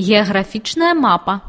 Геаграфічная мапа.